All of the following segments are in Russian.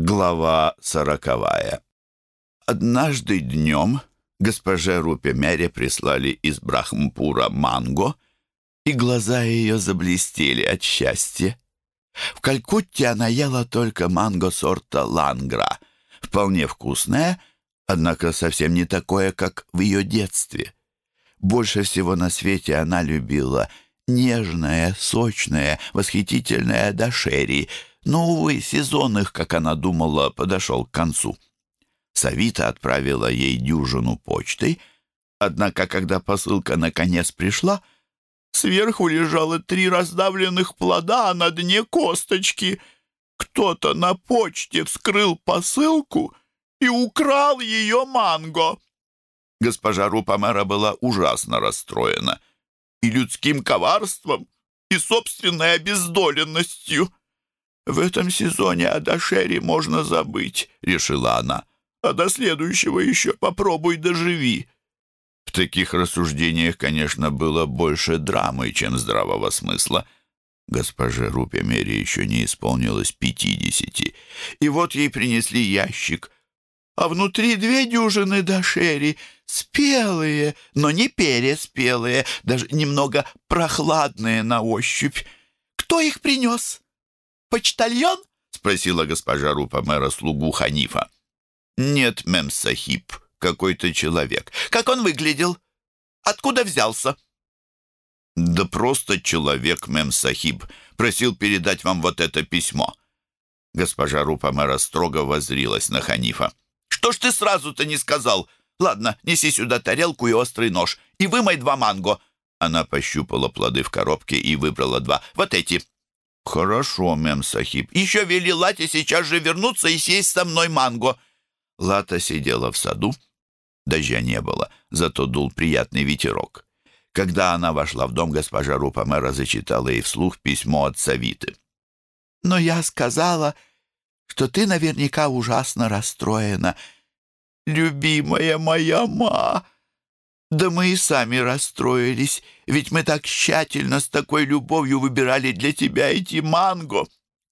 Глава сороковая. Однажды днем госпоже Рупе Мере прислали из Брахмпура манго, и глаза ее заблестели от счастья. В Калькутте она ела только манго сорта лангра, вполне вкусное, однако совсем не такое, как в ее детстве. Больше всего на свете она любила нежное, сочное, восхитительное дашери — но, увы, сезон их, как она думала, подошел к концу. Савита отправила ей дюжину почтой, однако, когда посылка наконец пришла, сверху лежало три раздавленных плода, а на дне косточки. Кто-то на почте вскрыл посылку и украл ее манго. Госпожа Рупамера была ужасно расстроена и людским коварством, и собственной обездоленностью. «В этом сезоне о Дашере можно забыть», — решила она. «А до следующего еще попробуй доживи». В таких рассуждениях, конечно, было больше драмы, чем здравого смысла. Госпоже Рупемере еще не исполнилось пятидесяти. И вот ей принесли ящик, а внутри две дюжины дошери, спелые, но не переспелые, даже немного прохладные на ощупь. Кто их принес? Почтальон?» — спросила госпожа Рупа мэра слугу Ханифа. «Нет, мэм Сахиб, какой-то человек. Как он выглядел? Откуда взялся?» «Да просто человек, мэм Сахиб. Просил передать вам вот это письмо». Госпожа Рупа мэра строго возрилась на Ханифа. «Что ж ты сразу-то не сказал? Ладно, неси сюда тарелку и острый нож, и вымой два манго». Она пощупала плоды в коробке и выбрала два. «Вот эти. «Хорошо, мэм Сахиб. Еще вели Лате сейчас же вернуться и съесть со мной манго». Лата сидела в саду. Дождя не было, зато дул приятный ветерок. Когда она вошла в дом, госпожа Рупамера зачитала ей вслух письмо от Савиты. «Но я сказала, что ты наверняка ужасно расстроена. Любимая моя ма!» Да мы и сами расстроились, ведь мы так тщательно, с такой любовью выбирали для тебя эти манго.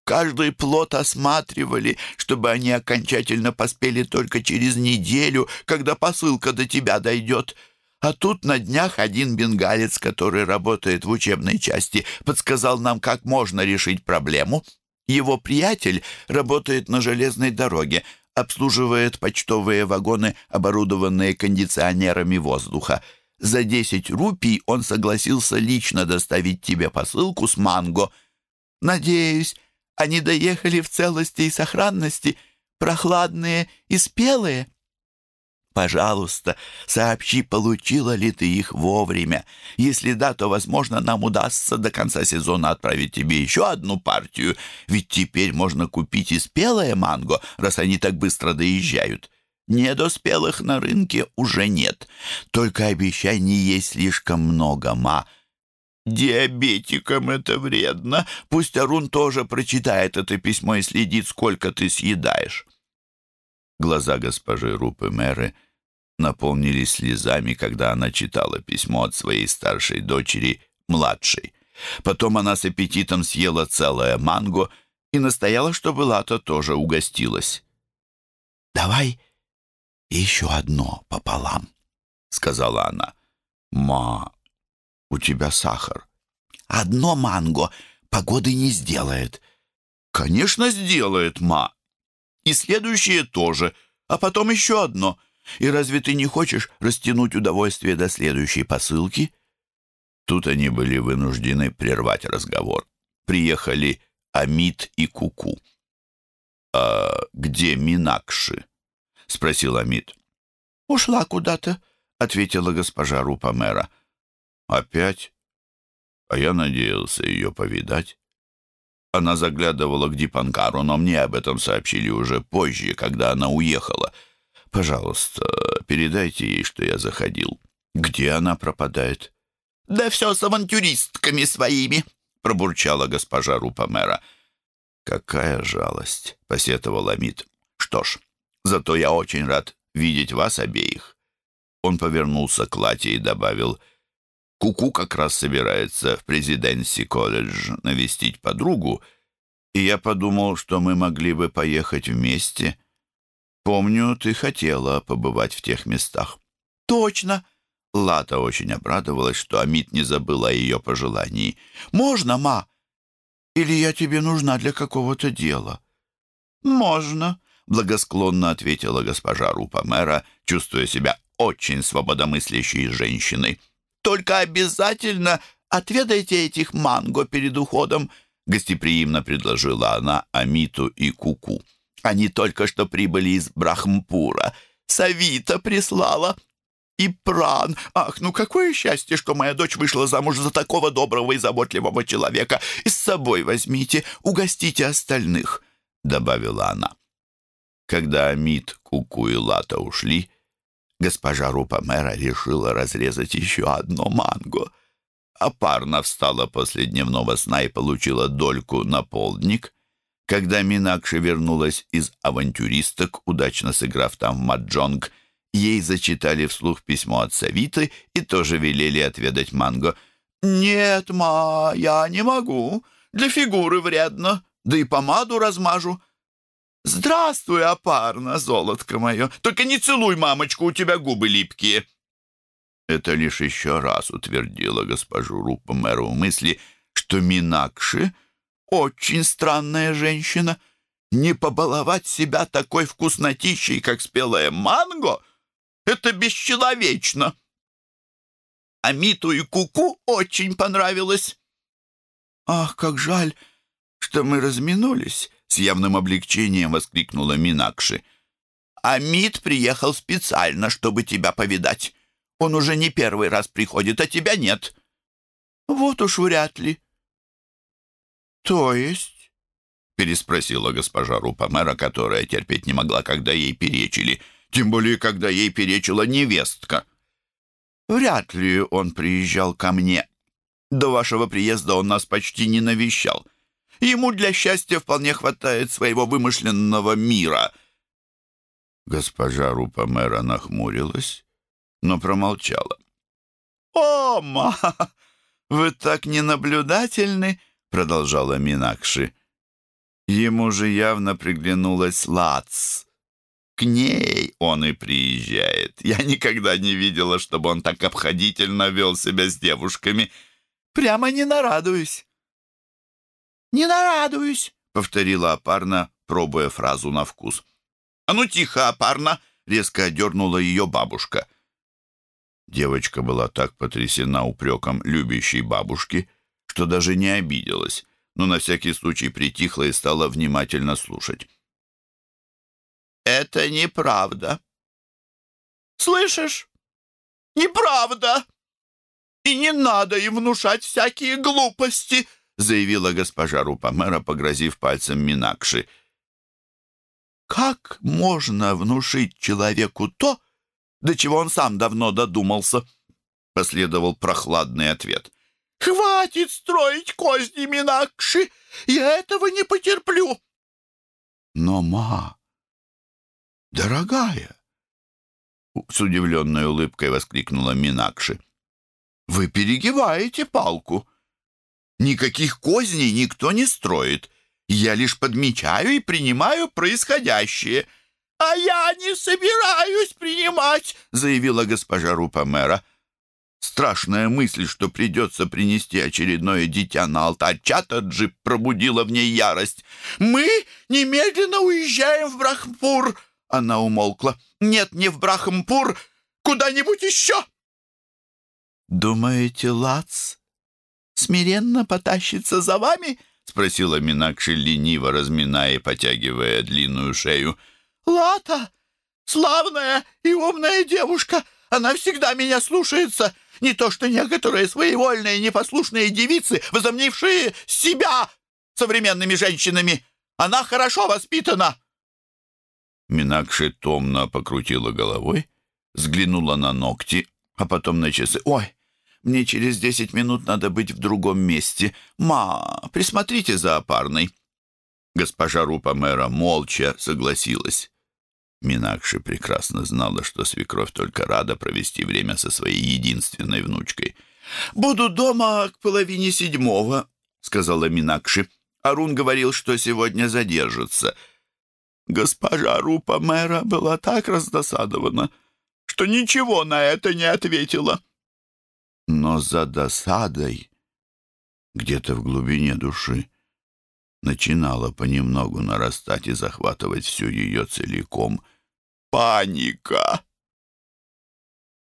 Каждый плод осматривали, чтобы они окончательно поспели только через неделю, когда посылка до тебя дойдет. А тут на днях один бенгалец, который работает в учебной части, подсказал нам, как можно решить проблему. Его приятель работает на железной дороге, обслуживает почтовые вагоны, оборудованные кондиционерами воздуха. За 10 рупий он согласился лично доставить тебе посылку с манго. Надеюсь, они доехали в целости и сохранности, прохладные и спелые. Пожалуйста, сообщи, получила ли ты их вовремя. Если да, то, возможно, нам удастся до конца сезона отправить тебе еще одну партию, ведь теперь можно купить и спелое манго, раз они так быстро доезжают. Недоспелых на рынке уже нет. Только обещай не есть слишком много, ма. Диабетикам это вредно. Пусть Арун тоже прочитает это письмо и следит, сколько ты съедаешь. Глаза госпожи Рупы Мэры — наполнились слезами, когда она читала письмо от своей старшей дочери, младшей. Потом она с аппетитом съела целое манго и настояла, чтобы Лата тоже угостилась. «Давай еще одно пополам», — сказала она. «Ма, у тебя сахар». «Одно манго погоды не сделает». «Конечно, сделает, ма. И следующее тоже, а потом еще одно». И разве ты не хочешь растянуть удовольствие до следующей посылки?» Тут они были вынуждены прервать разговор. Приехали Амит и Куку. «А где Минакши?» — спросил Амит. «Ушла куда-то», — ответила госпожа Рупамера. «Опять? А я надеялся ее повидать». Она заглядывала к Дипанкару, но мне об этом сообщили уже позже, когда она уехала — Пожалуйста, передайте ей, что я заходил. Где она пропадает?» «Да все с авантюристками своими», — пробурчала госпожа Рупамера. «Какая жалость», — посетовал Амид. «Что ж, зато я очень рад видеть вас обеих». Он повернулся к Лате и добавил, «Куку -ку как раз собирается в президенси колледж навестить подругу, и я подумал, что мы могли бы поехать вместе. Помню, ты хотела побывать в тех местах». «Точно!» Лата очень обрадовалась, что Амит не забыла о ее пожелании. «Можно, ма? Или я тебе нужна для какого-то дела?» «Можно», — благосклонно ответила госпожа Рупа-мэра, чувствуя себя очень свободомыслящей женщиной. «Только обязательно отведайте этих манго перед уходом», — гостеприимно предложила она Амиту и Куку. «Они только что прибыли из Брахмпура. Савита прислала». И пран! Ах, ну какое счастье, что моя дочь вышла замуж за такого доброго и заботливого человека. И с собой возьмите, угостите остальных», — добавила она. Когда Амит, Куку и Лата ушли, госпожа Рупа-мэра решила разрезать еще одно манго. Парна встала после дневного сна и получила дольку на полдник. Когда Минакши вернулась из авантюристок, удачно сыграв там в маджонг, ей зачитали вслух письмо от Савиты и тоже велели отведать манго. «Нет, ма, я не могу. Для фигуры вредно. Да и помаду размажу. «Здравствуй, опарно, золотко мое! Только не целуй мамочку, у тебя губы липкие!» Это лишь еще раз утвердило госпожу Рупа мэру мысли, что Минакши — очень странная женщина. Не побаловать себя такой вкуснотищей, как спелая манго — это бесчеловечно. А Миту и Куку очень понравилось. «Ах, как жаль, что мы разминулись!» С явным облегчением воскликнула Минакши. «Амид приехал специально, чтобы тебя повидать. Он уже не первый раз приходит, а тебя нет». «Вот уж вряд ли». «То есть?» — переспросила госпожа Рупамера, которая терпеть не могла, когда ей перечили, тем более, когда ей перечила невестка. «Вряд ли он приезжал ко мне. До вашего приезда он нас почти не навещал. Ему для счастья вполне хватает своего вымышленного мира». Госпожа Рупа-мэра нахмурилась, но промолчала. «О, ма, вы так ненаблюдательны!» — продолжала Минакши. Ему же явно приглянулась Лац. К ней он и приезжает. Я никогда не видела, чтобы он так обходительно вел себя с девушками. Прямо не нарадуюсь. «Не нарадуюсь», — повторила опарна, пробуя фразу на вкус. «А ну тихо, опарна!» — резко одернула ее бабушка. Девочка была так потрясена упреком любящей бабушки, что даже не обиделась, но на всякий случай притихла и стала внимательно слушать. «Это неправда». «Слышишь? Неправда! И не надо им внушать всякие глупости!» заявила госпожа Рупамера, погрозив пальцем Минакши. «Как можно внушить человеку то, до чего он сам давно додумался?» Последовал прохладный ответ. «Хватит строить козни, Минакши! Я этого не потерплю!» «Но, ма, дорогая!» С удивленной улыбкой воскликнула Минакши. «Вы перегибаете палку!» Никаких козней никто не строит. Я лишь подмечаю и принимаю происходящее». «А я не собираюсь принимать», — заявила госпожа Рупа-мэра. Страшная мысль, что придется принести очередное дитя на алтарь Чатаджи, пробудила в ней ярость. «Мы немедленно уезжаем в Брахмпур!» Она умолкла. «Нет, не в Брахмпур, куда-нибудь еще!» «Думаете, Лац смиренно потащится за вами?» — спросила Минакши, лениво разминая и потягивая длинную шею. «Лата, славная и умная девушка, она всегда меня слушается, не то что некоторые своевольные непослушные девицы, возомнившие себя современными женщинами. Она хорошо воспитана». Минакши томно покрутила головой, взглянула на ногти, а потом на часы. «Ой, мне через десять минут надо быть в другом месте. Ма, присмотрите за опарной». Госпожа Рупа-мэра молча согласилась. Минакши прекрасно знала, что свекровь только рада провести время со своей единственной внучкой. «Буду дома к половине седьмого», — сказала Минакши. Арун говорил, что сегодня задержится. Госпожа Рупа мэра была так раздосадована, что ничего на это не ответила. Но за досадой, где-то в глубине души, начинала понемногу нарастать и захватывать всю ее целиком. Паника!